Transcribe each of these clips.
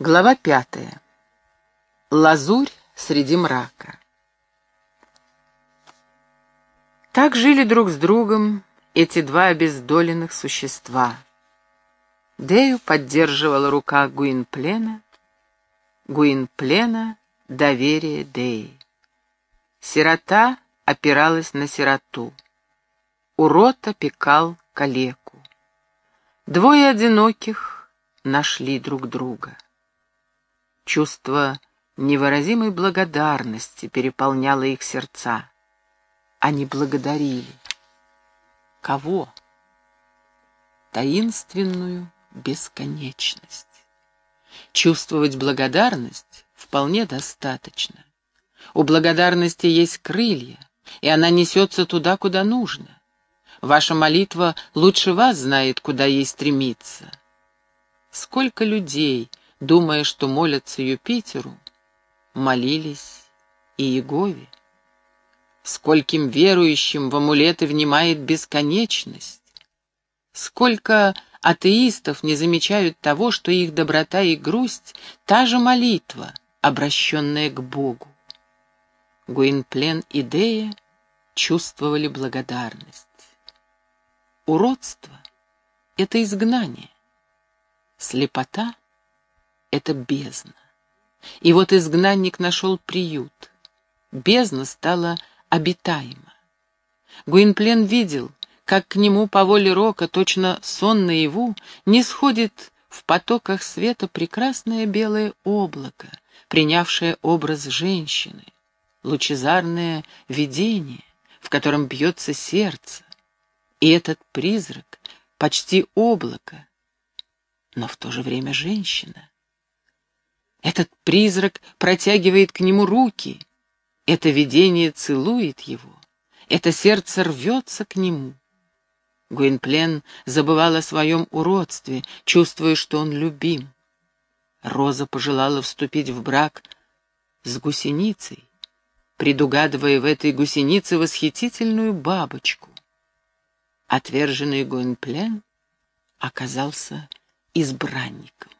Глава пятая. Лазурь среди мрака. Так жили друг с другом эти два обездоленных существа. Дею поддерживала рука Гуинплена, Гуинплена — доверие Деи. Сирота опиралась на сироту. Урод опекал калеку. Двое одиноких нашли друг друга. Чувство невыразимой благодарности переполняло их сердца. Они благодарили. Кого? Таинственную бесконечность. Чувствовать благодарность вполне достаточно. У благодарности есть крылья, и она несется туда, куда нужно. Ваша молитва лучше вас знает, куда ей стремиться. Сколько людей думая, что молятся Юпитеру, молились и Егове. Скольким верующим в амулеты внимает бесконечность. Сколько атеистов не замечают того, что их доброта и грусть — та же молитва, обращенная к Богу. Гуинплен и Дея чувствовали благодарность. Уродство — это изгнание. Слепота это бездна. И вот изгнанник нашел приют. Бездна стала обитаема. Гуинплен видел, как к нему по воле рока, точно сон наяву, не сходит в потоках света прекрасное белое облако, принявшее образ женщины, лучезарное видение, в котором бьется сердце. И этот призрак почти облако, но в то же время женщина. Этот призрак протягивает к нему руки. Это видение целует его. Это сердце рвется к нему. Гуинплен забывал о своем уродстве, чувствуя, что он любим. Роза пожелала вступить в брак с гусеницей, предугадывая в этой гусенице восхитительную бабочку. Отверженный Гуинплен оказался избранником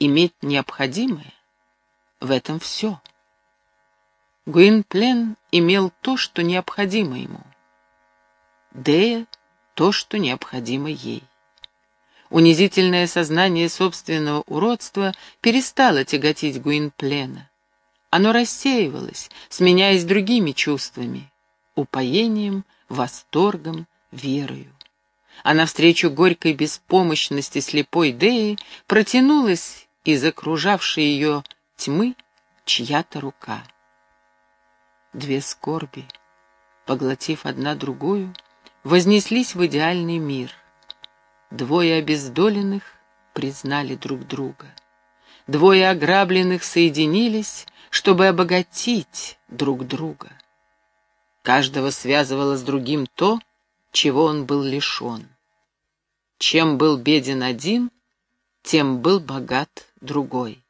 иметь необходимое — в этом все. Гуинплен имел то, что необходимо ему. Дея — то, что необходимо ей. Унизительное сознание собственного уродства перестало тяготить Гуинплена. Оно рассеивалось, сменяясь другими чувствами — упоением, восторгом, верою. А навстречу горькой беспомощности слепой Деи протянулась из окружавшей ее тьмы чья-то рука. Две скорби, поглотив одна другую, вознеслись в идеальный мир. Двое обездоленных признали друг друга. Двое ограбленных соединились, чтобы обогатить друг друга. Каждого связывало с другим то, чего он был лишен. Чем был беден один, тем был богат другой.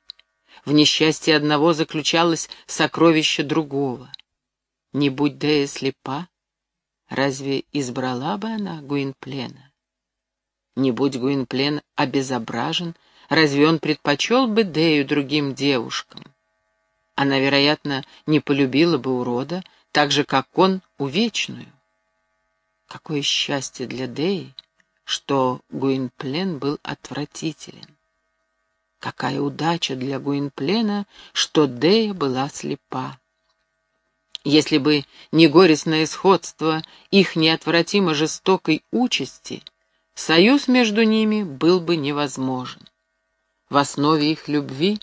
В несчастье одного заключалось сокровище другого. Не будь Дея слепа, разве избрала бы она Гуинплена? Не будь Гуинплен обезображен, разве он предпочел бы Дею другим девушкам? Она, вероятно, не полюбила бы урода, так же, как он, увечную. Какое счастье для Деи, что Гуинплен был отвратителен. Какая удача для Гуинплена, что Дея была слепа. Если бы не горестное сходство их неотвратимо жестокой участи, союз между ними был бы невозможен. В основе их любви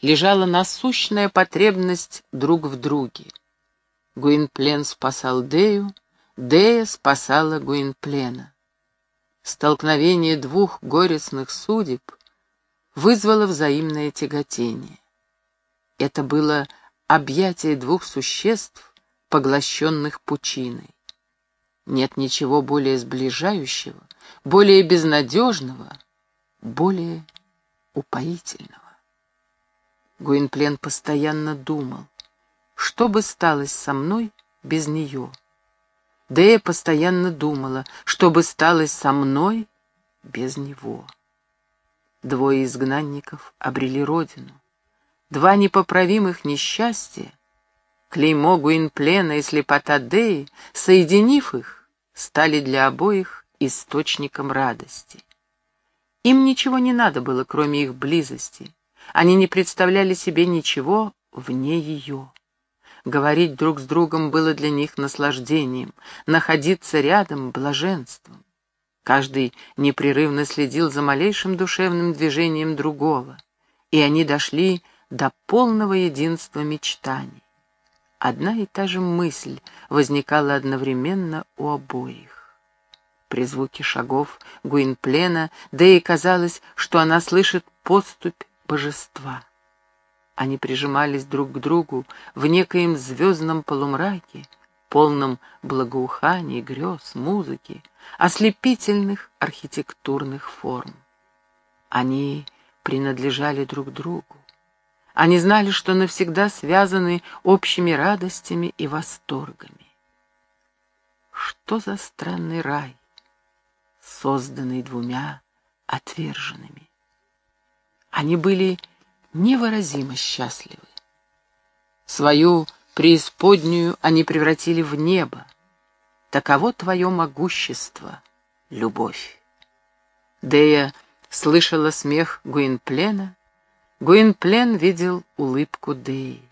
лежала насущная потребность друг в друге. Гуинплен спасал Дею, Дея спасала Гуинплена. Столкновение двух горестных судеб — вызвало взаимное тяготение. Это было объятие двух существ, поглощенных пучиной. Нет ничего более сближающего, более безнадежного, более упоительного. Гуинплен постоянно думал, что бы стало со мной без нее. Дея постоянно думала, что бы стало со мной без него. двое изгнанников обрели родину. Два непоправимых несчастья, клеймо Гуинплена и слепота Деи, соединив их, стали для обоих источником радости. Им ничего не надо было, кроме их близости. Они не представляли себе ничего вне ее. Говорить друг с другом было для них наслаждением, находиться рядом — блаженством. Каждый непрерывно следил за малейшим душевным движением другого, и они дошли до полного единства мечтаний. Одна и та же мысль возникала одновременно у обоих. При звуке шагов Гуинплена, да казалось, что она слышит поступь божества. Они прижимались друг к другу в некоем звездном полумраке, полном благоуханий, грез, музыки, ослепительных архитектурных форм. Они принадлежали друг другу. Они знали, что навсегда связаны общими радостями и восторгами. Что за странный рай, созданный двумя отверженными? Они были невыразимо счастливы. Свою преисподнюю они превратили в небо. Таково твое могущество, любовь. Дея слышала смех Гуинплена, Гуинплен видел улыбку Деи.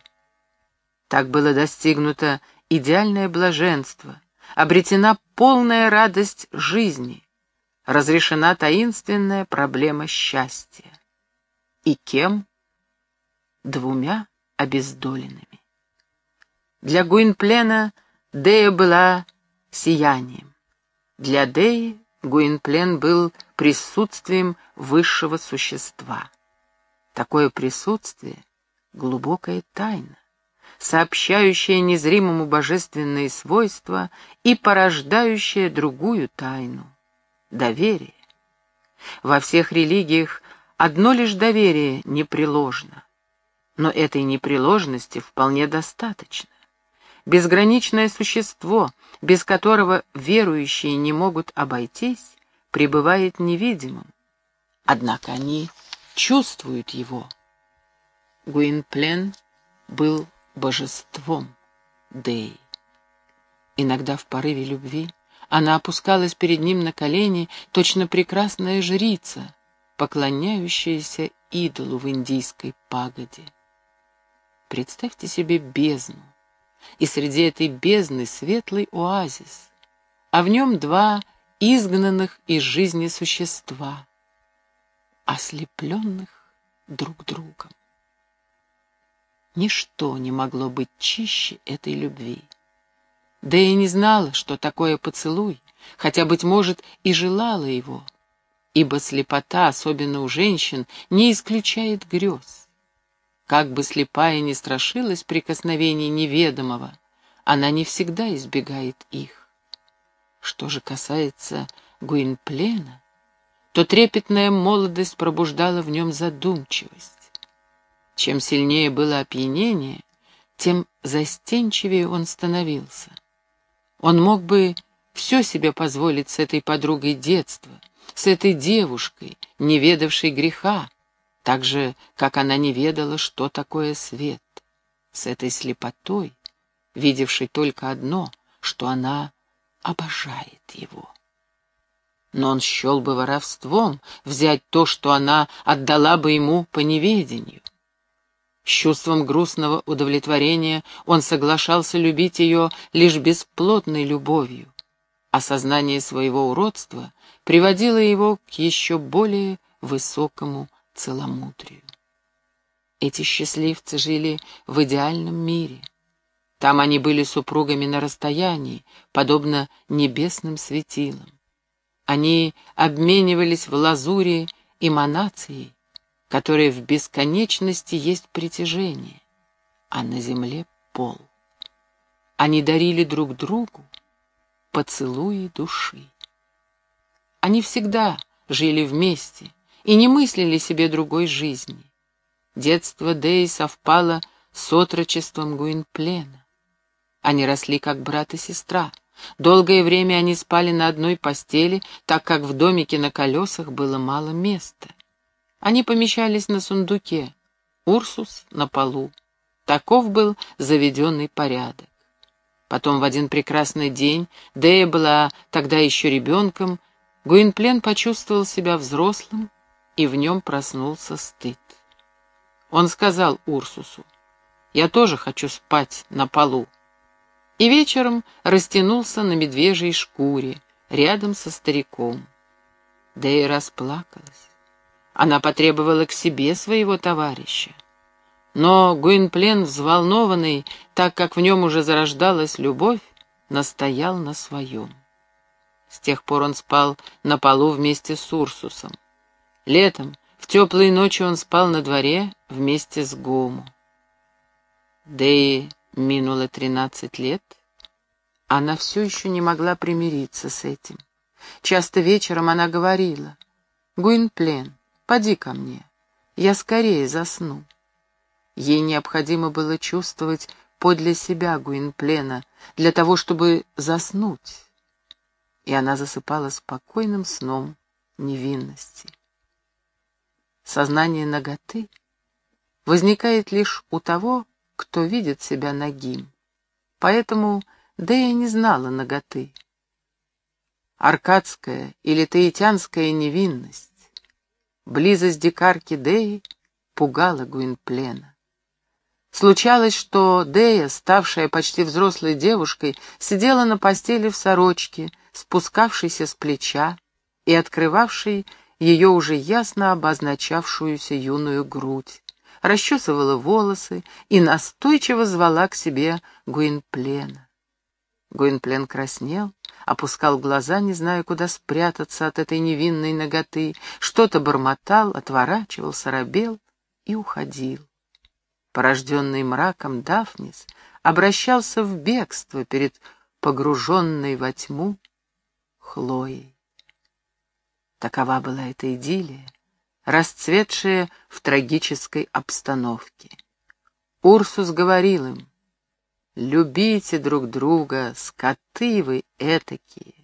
Так было достигнуто идеальное блаженство, обретена полная радость жизни, разрешена таинственная проблема счастья. И кем? Двумя обездоленными. Для Гуинплена Дея была сиянием. Для Деи Гуинплен был присутствием высшего существа. Такое присутствие — глубокая тайна, сообщающая незримому божественные свойства и порождающая другую тайну — доверие. Во всех религиях одно лишь доверие непреложно, но этой непреложности вполне достаточно безграничное существо, без которого верующие не могут обойтись, пребывает невидимым. Однако они чувствуют его. Гуинплен был божеством Дэй. Иногда в порыве любви она опускалась перед ним на колени, точно прекрасная жрица, поклоняющаяся идолу в индийской пагоде. Представьте себе бездну, и среди этой бездны светлый оазис, а в нем два изгнанных из жизни существа, ослепленных друг другом. Ничто не могло быть чище этой любви. Да и не знала, что такое поцелуй, хотя, быть может, и желала его, ибо слепота, особенно у женщин, не исключает грез. Как бы слепая не страшилась прикосновений неведомого, она не всегда избегает их. Что же касается Гуинплена, то трепетная молодость пробуждала в нем задумчивость. Чем сильнее было опьянение, тем застенчивее он становился. Он мог бы все себе позволить с этой подругой детства, с этой девушкой, не ведавшей греха, так же, как она не ведала, что такое свет, с этой слепотой, видевшей только одно, что она обожает его. Но он счел бы воровством взять то, что она отдала бы ему по неведению. С чувством грустного удовлетворения он соглашался любить ее лишь бесплотной любовью. Осознание своего уродства приводило его к еще более высокому целомудрию. Эти счастливцы жили в идеальном мире. Там они были супругами на расстоянии, подобно небесным светилам. Они обменивались в лазуре эманацией, которая в бесконечности есть притяжение, а на земле — пол. Они дарили друг другу поцелуи души. Они всегда жили вместе, и не мыслили себе другой жизни. Детство Дэи совпало с отрочеством Гуинплена. Они росли как брат и сестра. Долгое время они спали на одной постели, так как в домике на колесах было мало места. Они помещались на сундуке, Урсус — на полу. Таков был заведенный порядок. Потом в один прекрасный день, Дея была тогда еще ребенком, Гуинплен почувствовал себя взрослым, и в нем проснулся стыд. Он сказал Урсусу, «Я тоже хочу спать на полу». И вечером растянулся на медвежьей шкуре, рядом со стариком. Дея расплакалась. Она потребовала к себе своего товарища. Но Гуинплен, взволнованный, так как в нем уже зарождалась любовь, настоял на своем. С тех пор он спал на полу вместе с Урсусом. Летом, в теплые ночи он спал на дворе вместе с Гому. Деи минуло тринадцать лет, она все еще не могла примириться с этим. Часто вечером она говорила, «Гуинплен, поди ко мне, я скорее засну». Ей необходимо было чувствовать подле себя Гуинплена для того, чтобы заснуть. И она засыпала спокойным сном невинности. Сознание наготы возникает лишь у того, кто видит себя нагим. Поэтому Дея не знала наготы. Аркадская или таитянская невинность, близость дикарки Деи пугала Гуинплена. Случалось, что Дея, ставшая почти взрослой девушкой, сидела на постели в сорочке, спускавшейся с плеча и открывавшей ее уже ясно обозначавшуюся юную грудь, расчесывала волосы и настойчиво звала к себе Гуинплена. Гуинплен краснел, опускал глаза, не зная, куда спрятаться от этой невинной ноготы, что-то бормотал, отворачивался, робел и уходил порожденный мраком Дафнис, обращался в бегство перед погруженной во тьму Хлоей. Такова была эта идиллия, расцветшая в трагической обстановке. Урсус говорил им, «Любите друг друга, скоты вы этакие,